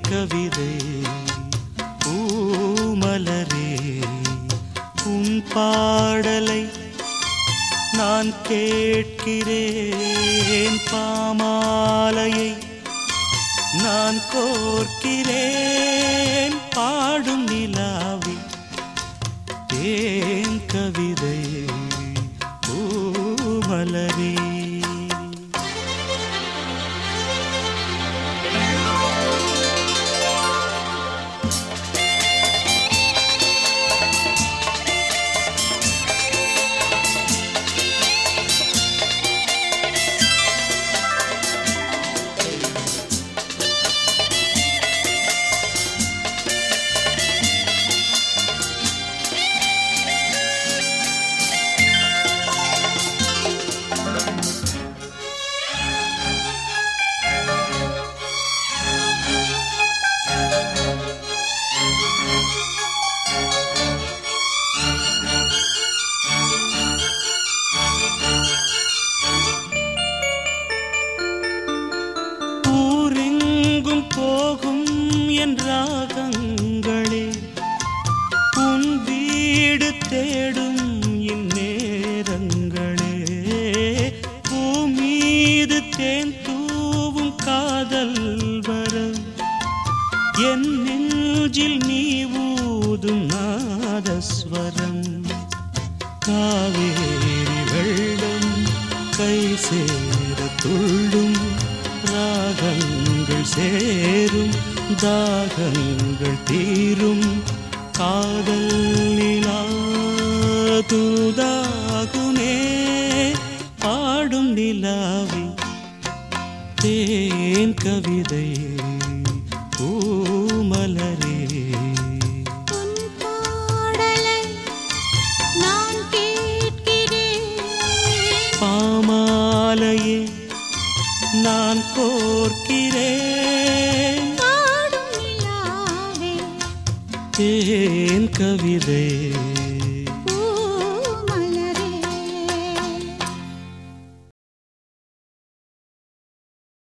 கவிதை. பூமலரே உன் பாடலை நான் கேட்கிறேன். பாமாலையை நான் கோர்க்கிறேன். பாடும் நிலாவில் தேடும் இந்நேரங்களே. பூமீது தேன் தூவும் காதல் வரம். என் நெஞ்சில் நீ ஊதும் நாதஸ்வரம். காவேரி வெள்ளம் கை சேர துள்ளும். ராகங்கள் சேரும் தாகங்கள் தீரும். காதல் கவிதை பூமலரே. பாமாலையே நான் கோர்க்கிறேன். தேன் கவிதை.